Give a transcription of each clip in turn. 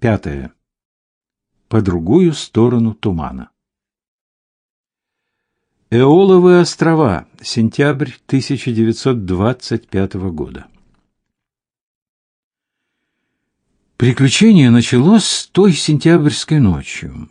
Пятое. По другую сторону тумана. Эоловые острова. Сентябрь 1925 года. Приключение началось с той сентябрьской ночью.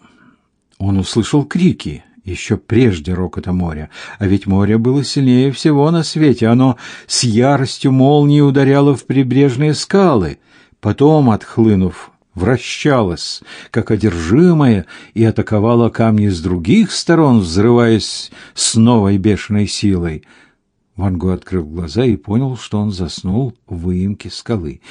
Он услышал крики еще прежде рокота моря, а ведь море было сильнее всего на свете. Оно с яростью молнии ударяло в прибрежные скалы, потом, отхлынув, вращалось, как одержимое, и атаковало камни с других сторон, взрываясь с новой бешеной силой. Ван Го открыл глаза и понял, что он заснул в выемке скалы.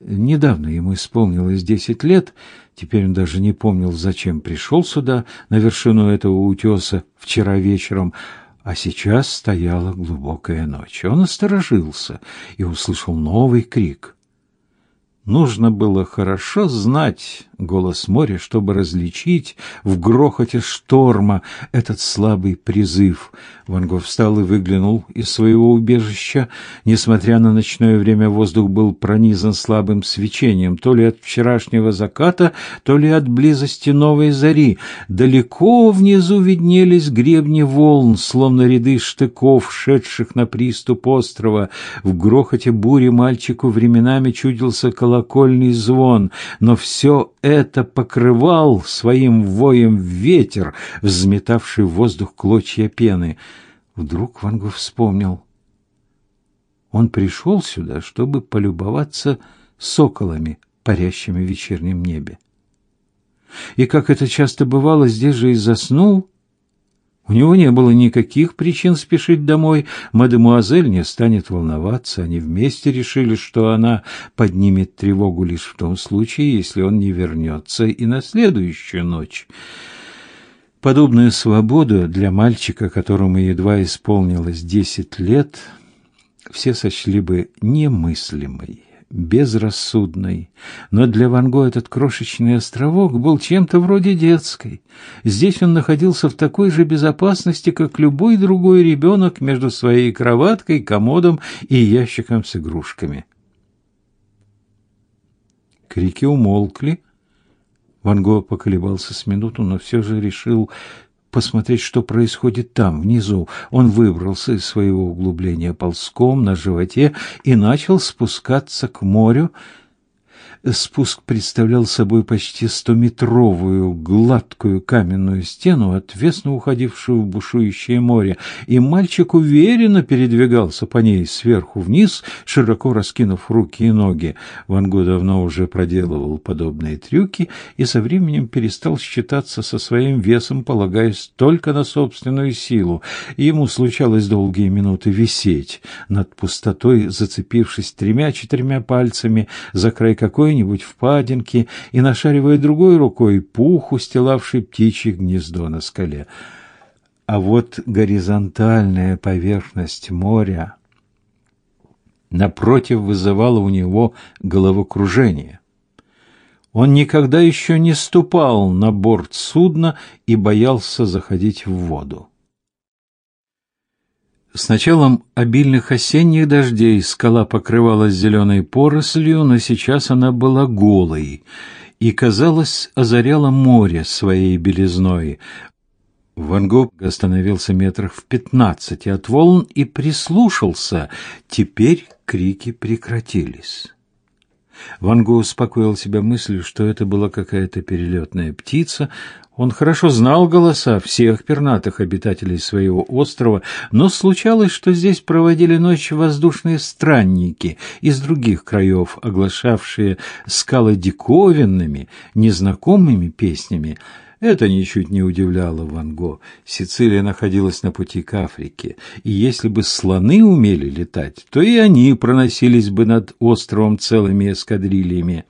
Недавно ему исполнилось десять лет, теперь он даже не помнил, зачем пришел сюда, на вершину этого утеса, вчера вечером, а сейчас стояла глубокая ночь. Он осторожился и услышал новый крик. Нужно было хорошо знать голос моря, чтобы различить в грохоте шторма этот слабый призыв. Ван Гог встал и выглянул из своего убежища. Несмотря на ночное время, воздух был пронизан слабым свечением, то ли от вчерашнего заката, то ли от близости новой зари. Далеко внизу виднелись гребни волн, словно ряды штыков, шедших на приступ острова. В грохоте бури мальчику временами чудился колокольный звон, но все это покрывал своим воем ветер, взметавший в воздух клочья пены. Вдруг Ван Гог вспомнил. Он пришел сюда, чтобы полюбоваться соколами, парящими в вечернем небе. И, как это часто бывало, здесь же и заснул, у него не было никаких причин спешить домой. Мадемуазель не станет волноваться. Они вместе решили, что она поднимет тревогу лишь в том случае, если он не вернется и на следующую ночь. Подобную свободу для мальчика, которому едва исполнилось десять лет, все сочли бы немыслимой безрассудной. Но для Ван Го этот крошечный островок был чем-то вроде детской. Здесь он находился в такой же безопасности, как любой другой ребенок между своей кроваткой, комодом и ящиком с игрушками. Крики умолкли. Ван Го поколебался с минуту, но все же решил посмотреть, что происходит там, внизу. Он выбрался из своего углубления ползком на животе и начал спускаться к морю, Спуск представлял собой почти стометровую гладкую каменную стену, отвесно уходившую в бушующее море, и мальчик уверенно передвигался по ней сверху вниз, широко раскинув руки и ноги. Ван Го давно уже проделывал подобные трюки и со временем перестал считаться со своим весом, полагаясь только на собственную силу. Ему случалось долгие минуты висеть над пустотой, зацепившись тремя-четырьмя пальцами за край какой какой-нибудь впадинки и нашаривая другой рукой пух, устилавший птичье гнездо на скале. А вот горизонтальная поверхность моря напротив вызывала у него головокружение. Он никогда еще не ступал на борт судна и боялся заходить в воду. С началом обильных осенних дождей скала покрывалась зеленой порослью, но сейчас она была голой и, казалось, озаряла море своей белизной. Ван Гог остановился метрах в пятнадцати от волн и прислушался. Теперь крики прекратились. Ван Гог успокоил себя мыслью, что это была какая-то перелетная птица. Он хорошо знал голоса всех пернатых обитателей своего острова, но случалось, что здесь проводили ночь воздушные странники из других краев, оглашавшие скалы диковинными, незнакомыми песнями. Это ничуть не удивляло Ван Го. Сицилия находилась на пути к Африке, и если бы слоны умели летать, то и они проносились бы над островом целыми эскадрильями.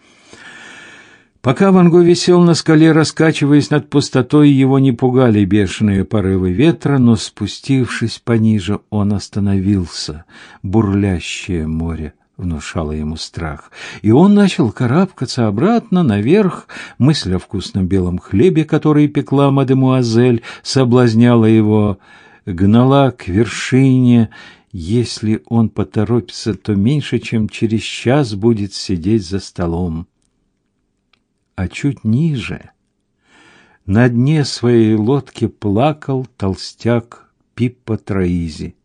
Пока Ван Го висел на скале, раскачиваясь над пустотой, его не пугали бешеные порывы ветра, но спустившись пониже, он остановился. Бурлящее море внушало ему страх, и он начал карабкаться обратно наверх. Мысль о вкусном белом хлебе, который пекла мадемуазель, соблазняла его, гнала к вершине. Если он поторопится, то меньше чем через час будет сидеть за столом. А чуть ниже, на дне своей лодки плакал толстяк Пиппа Троизи.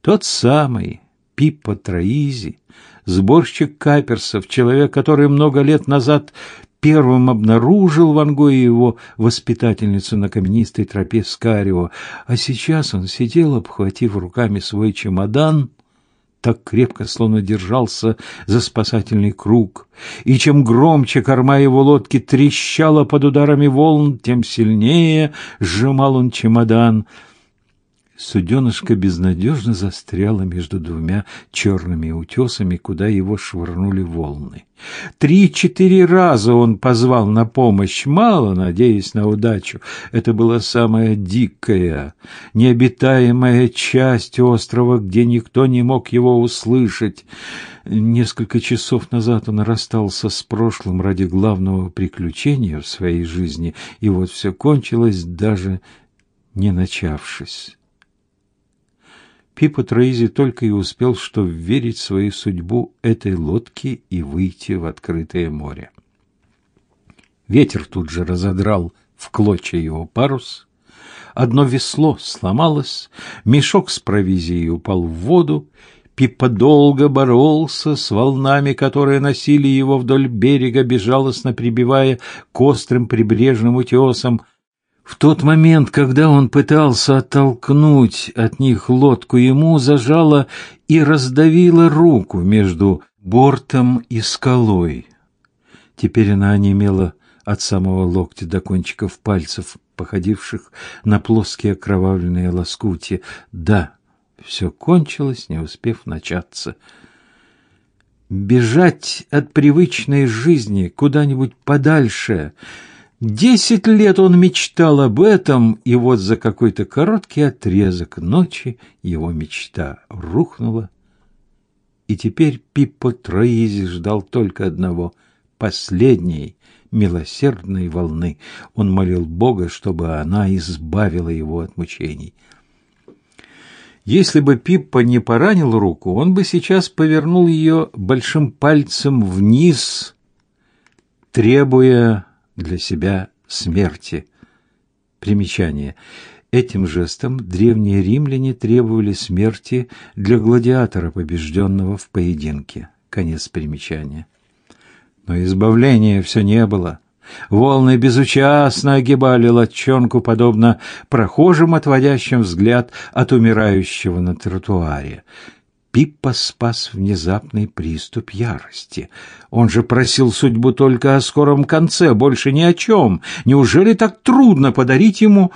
Тот самый Пиппа Троизи, сборщик каперсов, человек, который много лет назад первым обнаружил Ван Го и его воспитательницу на каменистой тропе Скарио, а сейчас он сидел, обхватив руками свой чемодан, так крепко, словно держался за спасательный круг, и чем громче корма его лодки трещала под ударами волн, тем сильнее сжимал он чемодан — Суденышко безнадежно застряло между двумя черными утесами, куда его швырнули волны. Три-четыре раза он позвал на помощь, мало надеясь на удачу. Это была самая дикая, необитаемая часть острова, где никто не мог его услышать. Несколько часов назад он расстался с прошлым ради главного приключения в своей жизни, и вот все кончилось, даже не начавшись. Пипа Трейзи только и успел что верить в свою судьбу этой лодки и выйти в открытое море. Ветер тут же разодрал в клочья его парус, одно весло сломалось, мешок с провизией упал в воду, Пипа долго боролся с волнами, которые носили его вдоль берега, безжалостно прибивая к острым прибрежным утесам, в тот момент, когда он пытался оттолкнуть от них лодку, ему зажало и раздавило руку между бортом и скалой. Теперь она онемела от самого локтя до кончиков пальцев, походивших на плоские окровавленные лоскутия. Да, все кончилось, не успев начаться. Бежать от привычной жизни куда-нибудь подальше — Десять лет он мечтал об этом, и вот за какой-то короткий отрезок ночи его мечта рухнула. И теперь Пиппо Троизи ждал только одного — последней, милосердной волны. Он молил Бога, чтобы она избавила его от мучений. Если бы Пиппа не поранил руку, он бы сейчас повернул ее большим пальцем вниз, требуя для себя смерти. Примечание. Этим жестом древние римляне требовали смерти для гладиатора, побежденного в поединке. Конец примечания. Но избавления все не было. Волны безучастно огибали лодчонку, подобно прохожим, отводящим взгляд от умирающего на тротуаре. Пиппа спас внезапный приступ ярости. Он же просил судьбу только о скором конце, больше ни о чем. Неужели так трудно подарить ему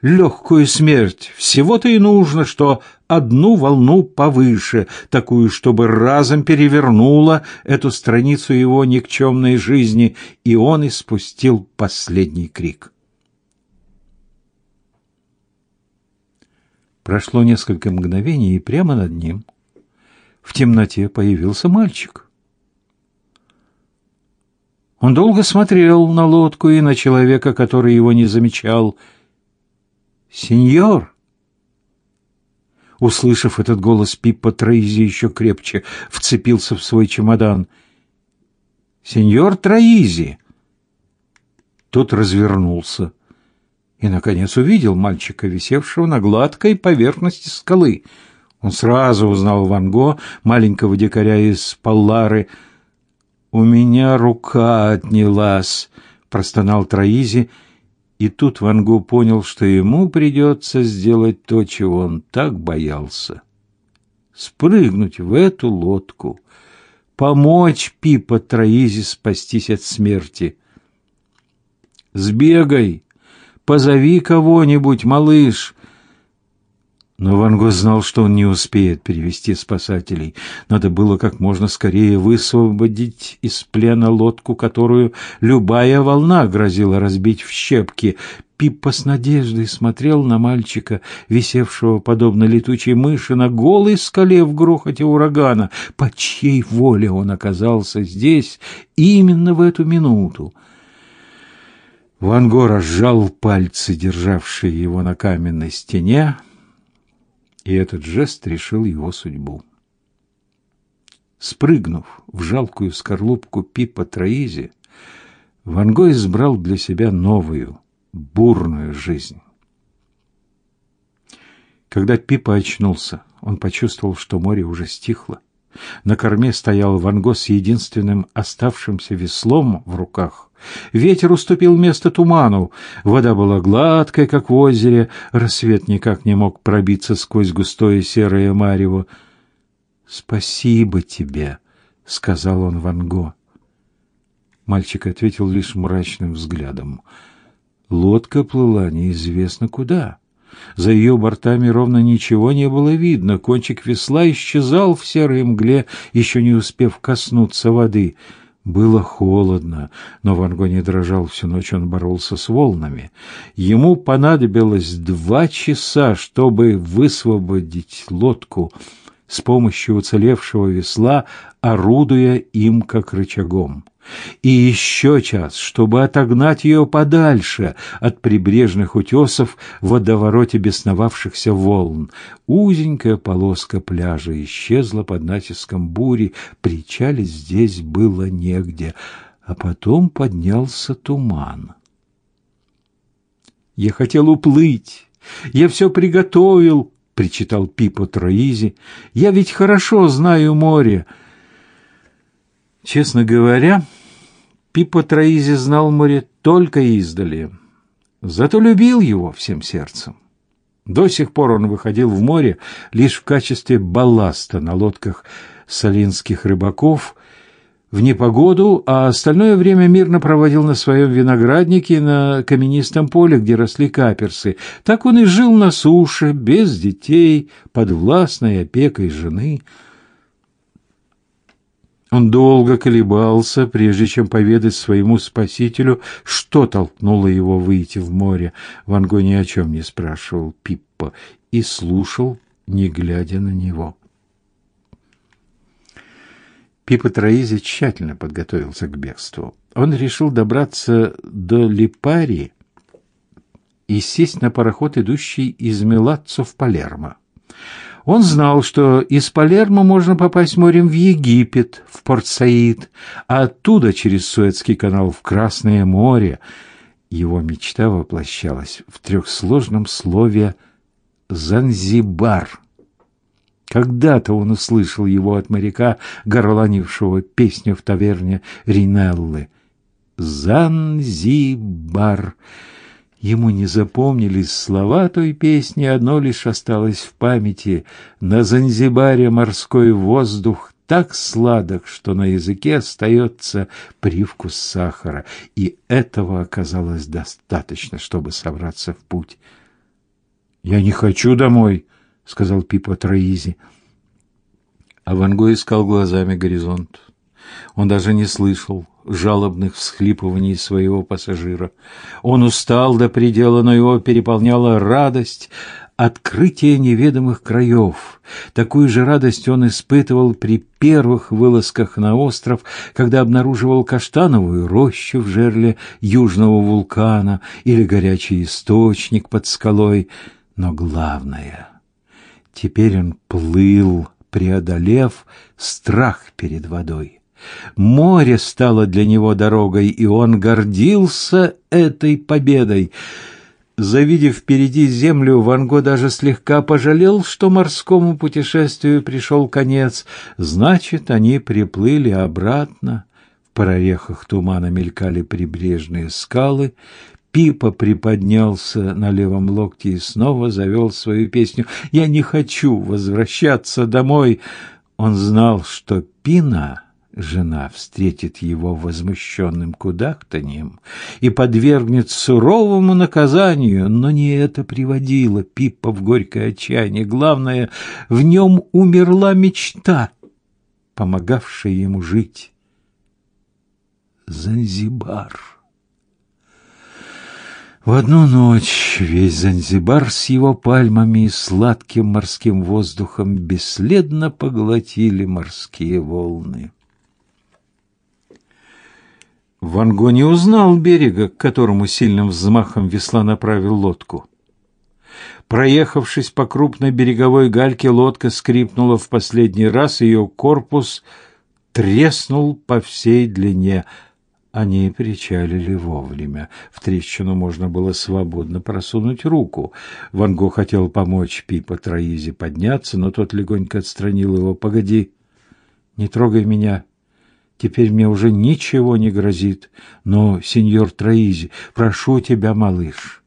легкую смерть? Всего-то и нужно, что одну волну повыше, такую, чтобы разом перевернула эту страницу его никчемной жизни, и он испустил последний крик. Прошло несколько мгновений, и прямо над ним — в темноте появился мальчик. Он долго смотрел на лодку и на человека, который его не замечал. «Сеньор!» Услышав этот голос, Пиппа Троизи еще крепче вцепился в свой чемодан. «Сеньор Троизи!» Тот развернулся и, наконец, увидел мальчика, висевшего на гладкой поверхности скалы — он сразу узнал Ван Го, маленького дикаря из Паллары. «У меня рука отнялась», — простонал Троизи, и тут Ван Го понял, что ему придется сделать то, чего он так боялся. Спрыгнуть в эту лодку, помочь Пипа Троизи спастись от смерти. «Сбегай, позови кого-нибудь, малыш», но Ван Го знал, что он не успеет перевести спасателей. Надо было как можно скорее высвободить из плена лодку, которую любая волна грозила разбить в щепки. Пиппа с надеждой смотрел на мальчика, висевшего подобно летучей мыши на голой скале в грохоте урагана. По чьей воле он оказался здесь именно в эту минуту? Ван Го разжал пальцы, державшие его на каменной стене, и этот жест решил его судьбу. Спрыгнув в жалкую скорлупку Пипа Троизи, Ван Го избрал для себя новую, бурную жизнь. Когда Пипа очнулся, он почувствовал, что море уже стихло. На корме стоял Ван Го с единственным оставшимся веслом в руках. Ветер уступил место туману. Вода была гладкой, как в озере. Рассвет никак не мог пробиться сквозь густое серое марево. «Спасибо тебе», — сказал он Ван Го. Мальчик ответил лишь мрачным взглядом. Лодка плыла неизвестно куда. За ее бортами ровно ничего не было видно. Кончик весла исчезал в серой мгле, еще не успев коснуться воды. Было холодно, но Ван Го не дрожал всю ночь, он боролся с волнами. Ему понадобилось два часа, чтобы высвободить лодку с помощью уцелевшего весла, орудуя им как рычагом и еще час, чтобы отогнать ее подальше от прибрежных утесов в водовороте бесновавшихся волн. Узенькая полоска пляжа исчезла под натиском бури, причалить здесь было негде, а потом поднялся туман. «Я хотел уплыть, я все приготовил», — причитал Пипо Троизи. «Я ведь хорошо знаю море». Честно говоря, Пиппо Троизи знал море только издали, зато любил его всем сердцем. До сих пор он выходил в море лишь в качестве балласта на лодках салинских рыбаков в непогоду, а остальное время мирно проводил на своем винограднике на каменистом поле, где росли каперсы. Так он и жил на суше, без детей, под властной опекой жены – он долго колебался, прежде чем поведать своему спасителю, что толкнуло его выйти в море. Ван Го ни о чем не спрашивал Пиппа и слушал, не глядя на него. Пиппа Троизи тщательно подготовился к бегству. Он решил добраться до Липари и сесть на пароход, идущий из Милаццо в Палермо. Он знал, что из Палермо можно попасть морем в Египет, в Порт-Саид, а оттуда через Суэцкий канал в Красное море. Его мечта воплощалась в трехсложном слове «Занзибар». Когда-то он услышал его от моряка, горланившего песню в таверне Ринеллы. «Занзибар». Ему не запомнились слова той песни, одно лишь осталось в памяти. На Занзибаре морской воздух так сладок, что на языке остается привкус сахара, и этого оказалось достаточно, чтобы собраться в путь. «Я не хочу домой», — сказал Пипа Троизи. А Ванго искал глазами горизонт. Он даже не слышал жалобных всхлипываний своего пассажира. Он устал до предела, но его переполняла радость открытия неведомых краев. Такую же радость он испытывал при первых вылазках на остров, когда обнаруживал каштановую рощу в жерле южного вулкана или горячий источник под скалой. Но главное, теперь он плыл, преодолев страх перед водой. Море стало для него дорогой, и он гордился этой победой. Завидев впереди землю, Ван Го даже слегка пожалел, что морскому путешествию пришел конец. Значит, они приплыли обратно. В прорехах тумана мелькали прибрежные скалы. Пипа приподнялся на левом локте и снова завел свою песню. «Я не хочу возвращаться домой». Он знал, что Пина жена встретит его возмущенным кудахтаньем и подвергнет суровому наказанию, но не это приводило Пиппа в горькое отчаяние. Главное, в нем умерла мечта, помогавшая ему жить. Занзибар. В одну ночь весь Занзибар с его пальмами и сладким морским воздухом бесследно поглотили морские волны. Ван Го не узнал берега, к которому сильным взмахом весла направил лодку. Проехавшись по крупной береговой гальке, лодка скрипнула в последний раз, ее корпус треснул по всей длине, Они причалили вовремя. В трещину можно было свободно просунуть руку. Ван Гог хотел помочь Пипа Троизе подняться, но тот легонько отстранил его. «Погоди, не трогай меня. Теперь мне уже ничего не грозит. Но, сеньор Троизи, прошу тебя, малыш,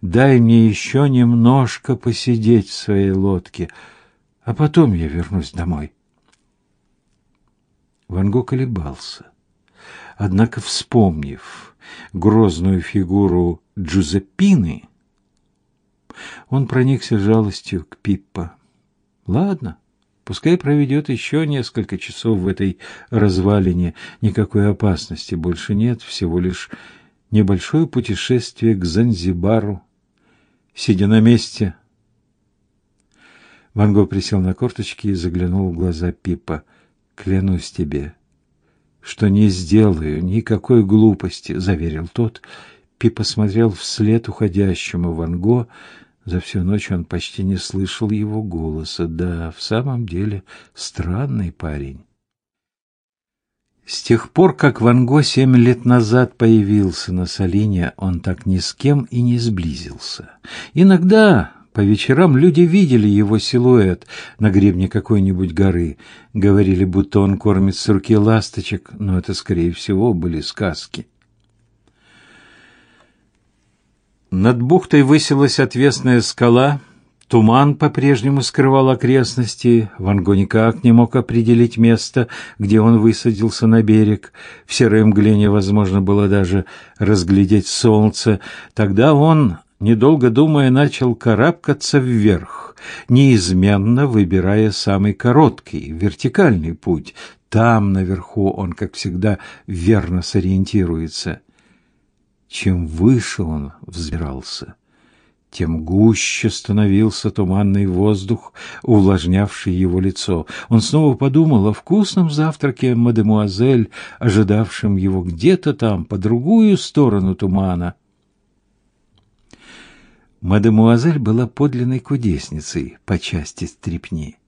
дай мне еще немножко посидеть в своей лодке, а потом я вернусь домой». Ван Гог колебался. Однако, вспомнив грозную фигуру Джузеппины, он проникся жалостью к Пиппа. Ладно, пускай проведет еще несколько часов в этой развалине. Никакой опасности больше нет, всего лишь небольшое путешествие к Занзибару. Сидя на месте, Ван Гог присел на корточки и заглянул в глаза Пиппа. «Клянусь тебе, что не сделаю никакой глупости, заверил тот. Пи посмотрел вслед уходящему Ван Го. За всю ночь он почти не слышал его голоса. Да, в самом деле, странный парень. С тех пор, как Ван Го семь лет назад появился на Салине, он так ни с кем и не сблизился. Иногда по вечерам люди видели его силуэт на гребне какой-нибудь горы. Говорили, будто он кормит с руки ласточек, но это, скорее всего, были сказки. Над бухтой высилась отвесная скала. Туман по-прежнему скрывал окрестности. Ван Го никак не мог определить место, где он высадился на берег. В серой мгле невозможно было даже разглядеть солнце. Тогда он недолго думая, начал карабкаться вверх, неизменно выбирая самый короткий, вертикальный путь. Там, наверху, он, как всегда, верно сориентируется. Чем выше он взбирался, тем гуще становился туманный воздух, увлажнявший его лицо. Он снова подумал о вкусном завтраке мадемуазель, ожидавшем его где-то там, по другую сторону тумана. Мадемуазель была подлинной кудесницей по части стрипни.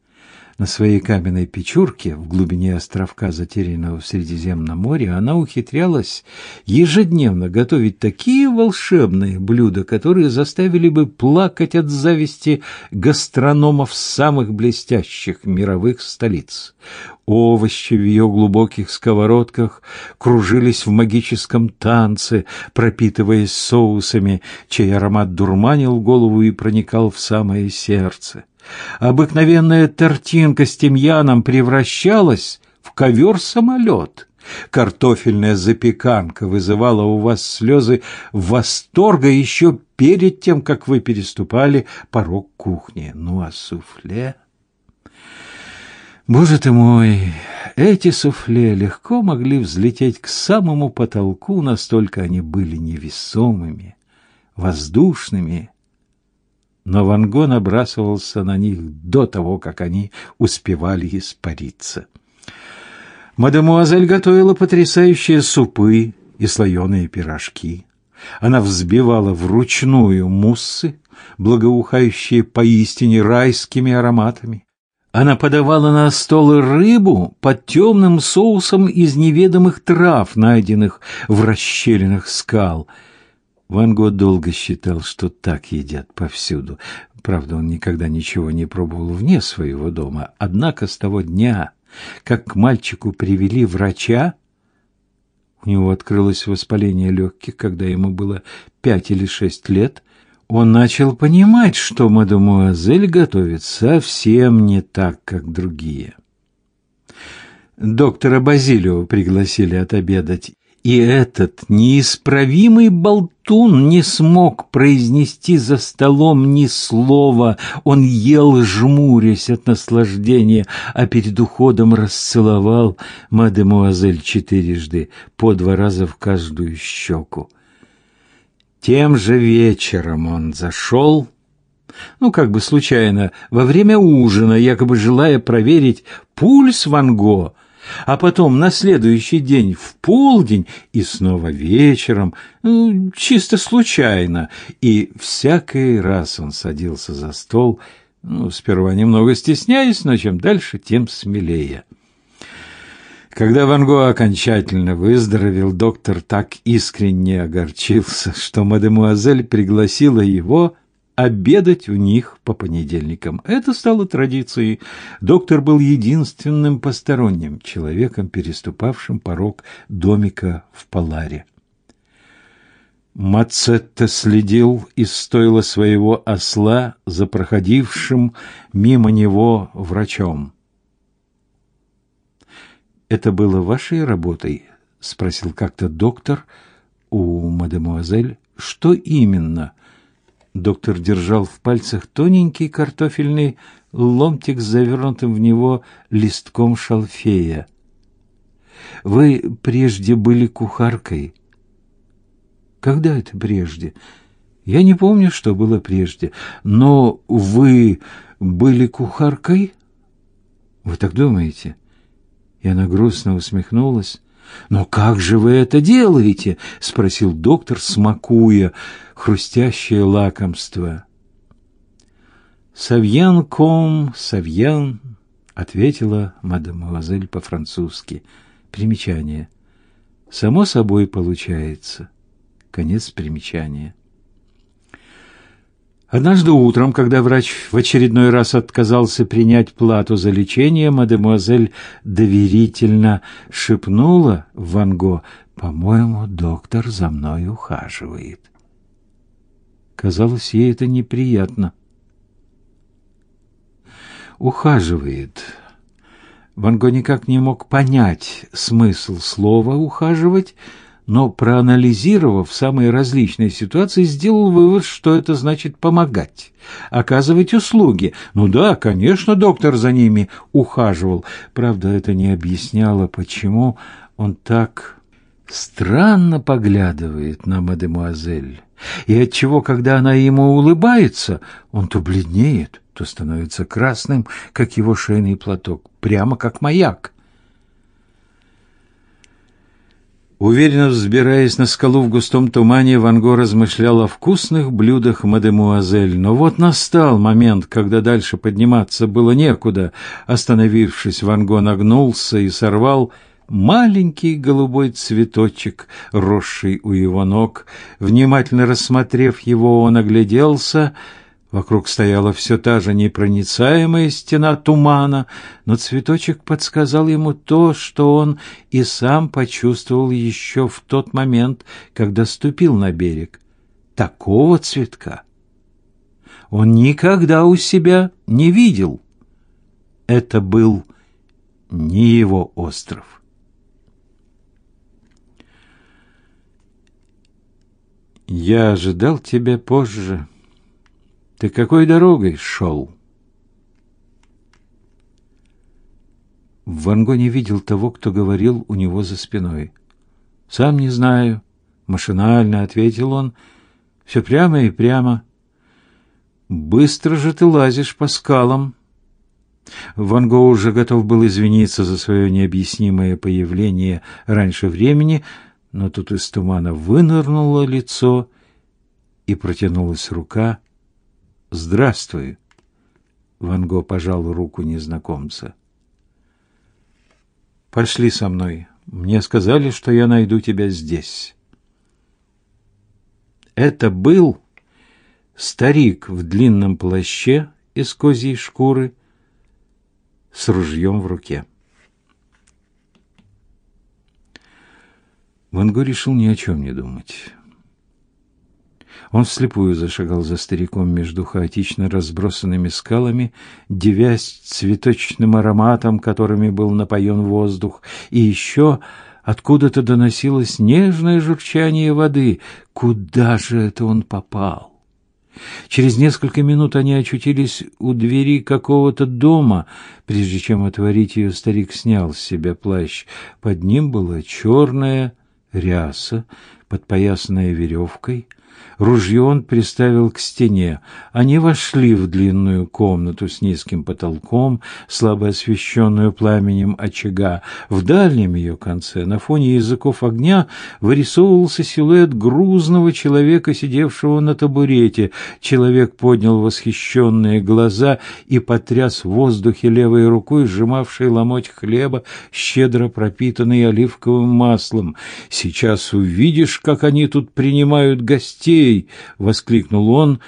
На своей каменной печурке в глубине островка, затерянного в Средиземном море, она ухитрялась ежедневно готовить такие волшебные блюда, которые заставили бы плакать от зависти гастрономов самых блестящих мировых столиц. Овощи в ее глубоких сковородках кружились в магическом танце, пропитываясь соусами, чей аромат дурманил голову и проникал в самое сердце. Обыкновенная тортинка с тимьяном превращалась в ковер-самолет. Картофельная запеканка вызывала у вас слезы восторга еще перед тем, как вы переступали порог кухни. Ну а суфле... Боже ты мой, эти суфле легко могли взлететь к самому потолку, настолько они были невесомыми, воздушными, но Ван Го набрасывался на них до того, как они успевали испариться. Мадемуазель готовила потрясающие супы и слоеные пирожки. Она взбивала вручную муссы, благоухающие поистине райскими ароматами. Она подавала на стол рыбу под темным соусом из неведомых трав, найденных в расщелинах скал — Ван Го долго считал, что так едят повсюду. Правда, он никогда ничего не пробовал вне своего дома. Однако с того дня, как к мальчику привели врача, у него открылось воспаление легких, когда ему было пять или шесть лет, он начал понимать, что мадемуазель готовит совсем не так, как другие. Доктора Базилио пригласили отобедать, и этот неисправимый болтун не смог произнести за столом ни слова. Он ел, жмурясь от наслаждения, а перед уходом расцеловал мадемуазель четырежды, по два раза в каждую щеку. Тем же вечером он зашел, ну, как бы случайно, во время ужина, якобы желая проверить пульс Ван Го, а потом на следующий день в полдень и снова вечером, ну, чисто случайно. И всякий раз он садился за стол, ну, сперва немного стесняясь, но чем дальше, тем смелее. Когда Ван Го окончательно выздоровел, доктор так искренне огорчился, что мадемуазель пригласила его обедать у них по понедельникам. Это стало традицией. Доктор был единственным посторонним человеком, переступавшим порог домика в Паларе. Мацетта следил из стойла своего осла за проходившим мимо него врачом. «Это было вашей работой?» — спросил как-то доктор у мадемуазель. «Что именно?» Доктор держал в пальцах тоненький картофельный ломтик с завернутым в него листком шалфея. «Вы прежде были кухаркой?» «Когда это прежде?» «Я не помню, что было прежде. Но вы были кухаркой?» «Вы так думаете?» И она грустно усмехнулась. «Но как же вы это делаете?» — спросил доктор, смакуя хрустящее лакомство. «Савьян ком, савьян», — ответила мадемуазель по-французски. Примечание. «Само собой получается». Конец примечания. Однажды утром, когда врач в очередной раз отказался принять плату за лечение, мадемуазель доверительно шепнула Ван Го, «По-моему, доктор за мной ухаживает». Казалось, ей это неприятно. «Ухаживает». Ван Го никак не мог понять смысл слова «ухаживать», но проанализировав самые различные ситуации, сделал вывод, что это значит помогать, оказывать услуги. Ну да, конечно, доктор за ними ухаживал. Правда, это не объясняло, почему он так странно поглядывает на мадемуазель. И отчего, когда она ему улыбается, он то бледнеет, то становится красным, как его шейный платок, прямо как маяк. Уверенно взбираясь на скалу в густом тумане, Ван Го размышлял о вкусных блюдах мадемуазель. Но вот настал момент, когда дальше подниматься было некуда. Остановившись, Ван Го нагнулся и сорвал маленький голубой цветочек, росший у его ног. Внимательно рассмотрев его, он огляделся — Вокруг стояла все та же непроницаемая стена тумана, но цветочек подсказал ему то, что он и сам почувствовал еще в тот момент, когда ступил на берег. Такого цветка он никогда у себя не видел. Это был не его остров. «Я ожидал тебя позже», ты какой дорогой шел? Ван Го не видел того, кто говорил у него за спиной. «Сам не знаю», — машинально ответил он. «Все прямо и прямо. Быстро же ты лазишь по скалам». Ван Го уже готов был извиниться за свое необъяснимое появление раньше времени, но тут из тумана вынырнуло лицо и протянулась рука, «Здравствуй!» Ван Го пожал руку незнакомца. «Пошли со мной. Мне сказали, что я найду тебя здесь». Это был старик в длинном плаще из козьей шкуры с ружьем в руке. Ван Го решил ни о чем не думать. Он вслепую зашагал за стариком между хаотично разбросанными скалами, девясь цветочным ароматом, которыми был напоен воздух, и еще откуда-то доносилось нежное журчание воды. Куда же это он попал? Через несколько минут они очутились у двери какого-то дома. Прежде чем отворить ее, старик снял с себя плащ. Под ним была черная ряса, подпоясанная веревкой — Ружье он приставил к стене. Они вошли в длинную комнату с низким потолком, слабо освещенную пламенем очага. В дальнем ее конце, на фоне языков огня, вырисовывался силуэт грузного человека, сидевшего на табурете. Человек поднял восхищенные глаза и потряс в воздухе левой рукой, сжимавшей ломоть хлеба, щедро пропитанный оливковым маслом. «Сейчас увидишь, как они тут принимают гостей!» Людей!» — воскликнул он.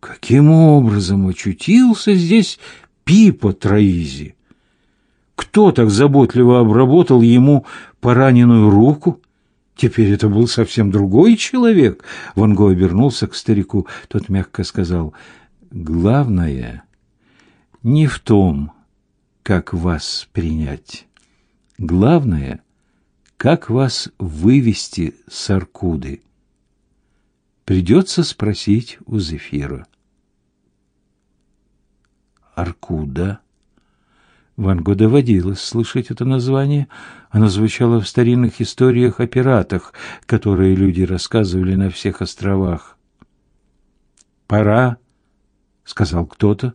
Каким образом очутился здесь Пипа Троизи? Кто так заботливо обработал ему пораненную руку? Теперь это был совсем другой человек. Ван Го обернулся к старику. Тот мягко сказал, «Главное не в том, как вас принять. Главное, как вас вывести с Аркуды. Придется спросить у Зефира. Аркуда. Ван Го доводилось слышать это название. Оно звучало в старинных историях о пиратах, которые люди рассказывали на всех островах. «Пора», — сказал кто-то.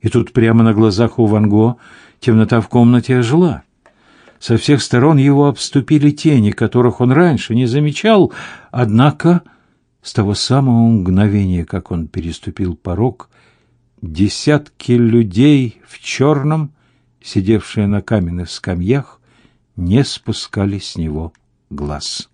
И тут прямо на глазах у Ван Го темнота в комнате ожила. Со всех сторон его обступили тени, которых он раньше не замечал, однако с того самого мгновения, как он переступил порог, десятки людей в черном, сидевшие на каменных скамьях, не спускали с него глаз.